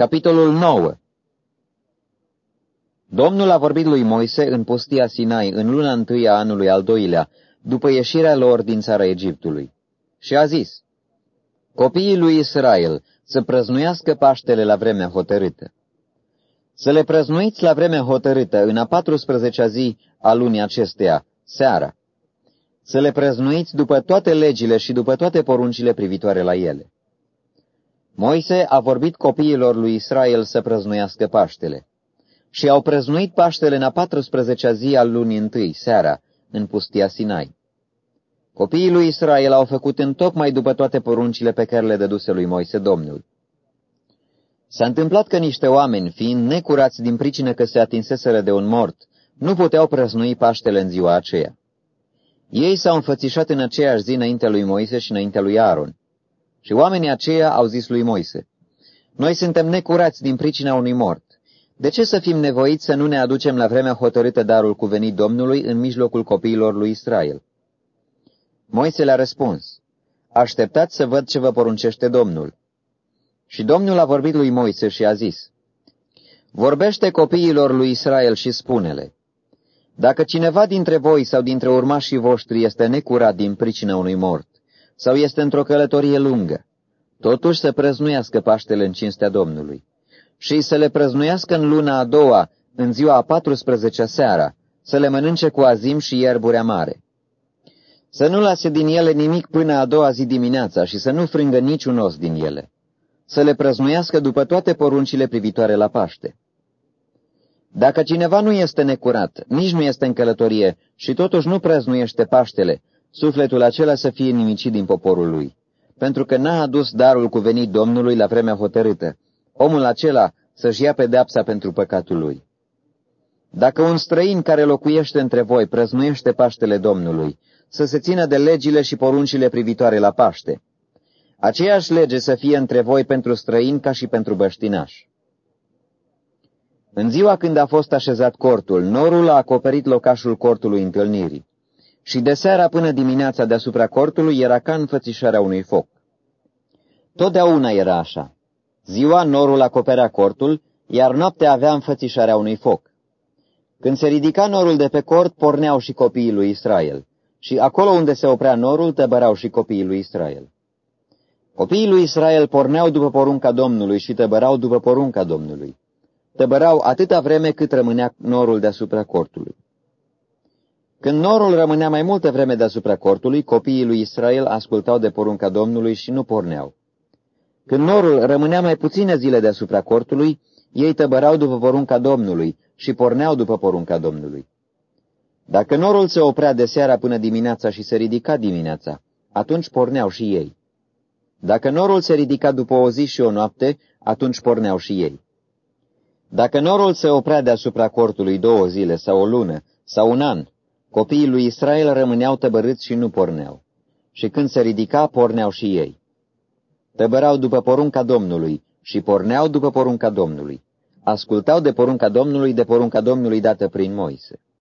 Capitolul 9 Domnul a vorbit lui Moise în pustia Sinai în luna întâi a anului al doilea, după ieșirea lor din țara Egiptului. Și a zis, Copiii lui Israel să prăznuiască Paștele la vremea hotărâtă. Să le prăznuiți la vremea hotărâtă în a 14-a zi a lunii acesteia, seara. Să le prăznuiți după toate legile și după toate poruncile privitoare la ele. Moise a vorbit copiilor lui Israel să prăznuiască Paștele. Și au prăznuit Paștele în a 14-a zi al lunii întâi, seara, în pustia Sinai. Copiii lui Israel au făcut în tocmai după toate poruncile pe care le dăduse lui Moise Domnul. S-a întâmplat că niște oameni, fiind necurați din pricină că se atinseseră de un mort, nu puteau prăznui Paștele în ziua aceea. Ei s-au înfățișat în aceeași zi înaintea lui Moise și înaintea lui Aaron. Și oamenii aceia au zis lui Moise, Noi suntem necurați din pricina unui mort. De ce să fim nevoiți să nu ne aducem la vremea hotărâtă darul cuvenit Domnului în mijlocul copiilor lui Israel? Moise le-a răspuns, Așteptați să văd ce vă poruncește Domnul. Și Domnul a vorbit lui Moise și a zis, Vorbește copiilor lui Israel și spune-le, Dacă cineva dintre voi sau dintre urmașii voștri este necurat din pricina unui mort, sau este într-o călătorie lungă, totuși să prăznuiască Paștele în cinstea Domnului și să le prăznuiască în luna a doua, în ziua a 14 seara, să le mănânce cu azim și ierburea mare. Să nu lase din ele nimic până a doua zi dimineața și să nu frângă niciun os din ele. Să le prăznuiască după toate poruncile privitoare la Paște. Dacă cineva nu este necurat, nici nu este în călătorie și totuși nu prăznuiește Paștele, sufletul acela să fie nimicit din poporul lui, pentru că n-a adus darul cuvenit Domnului la vremea hotărâtă, omul acela să-și ia pedeapsa pentru păcatul lui. Dacă un străin care locuiește între voi prăznuiește Paștele Domnului, să se țină de legile și poruncile privitoare la Paște, aceeași lege să fie între voi pentru străin ca și pentru băștinași. În ziua când a fost așezat cortul, norul a acoperit locașul cortului întâlnirii și de seara până dimineața deasupra cortului era ca înfățișarea unui foc. Totdeauna era așa. Ziua norul acoperea cortul, iar noaptea avea înfățișarea unui foc. Când se ridica norul de pe cort, porneau și copiii lui Israel, și acolo unde se oprea norul, tăbărau și copiii lui Israel. Copiii lui Israel porneau după porunca Domnului și tăbărau după porunca Domnului. Tăbărau atâta vreme cât rămânea norul deasupra cortului. Când norul rămânea mai multă vreme deasupra cortului, copiii lui Israel ascultau de porunca Domnului și nu porneau. Când norul rămânea mai puține zile deasupra cortului, ei tăbărau după porunca Domnului și porneau după porunca Domnului. Dacă norul se oprea de seara până dimineața și se ridica dimineața, atunci porneau și ei. Dacă norul se ridica după o zi și o noapte, atunci porneau și ei. Dacă norul se oprea deasupra cortului două zile sau o lună sau un an, copiii lui Israel rămâneau tăbărâți și nu porneau. Și când se ridica, porneau și ei. Tăbărau după porunca Domnului și porneau după porunca Domnului. Ascultau de porunca Domnului, de porunca Domnului dată prin Moise.